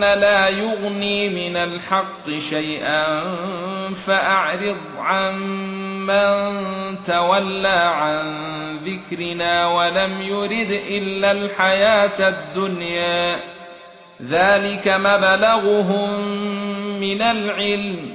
لا يغني من الحق شيئا فاعرض عن من تولى عن ذكرنا ولم يرد الا الحياة الدنيا ذلك مبلغهم من العلم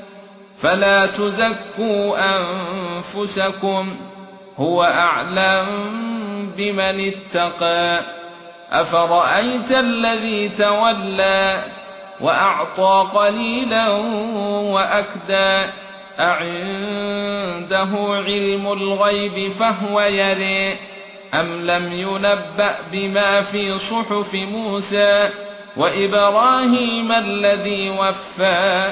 فلا تزكوا أنفسكم هو أعلم بمن اتقى. أفرأيت الذي تولى وأعطى قليلا وأكدى؟ أعنده علم الغيب فهو يرى أم لم ينبأ بما في صحف موسى وإبراهيم الذي وفى؟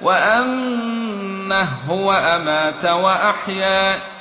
وانه هو امات واحيا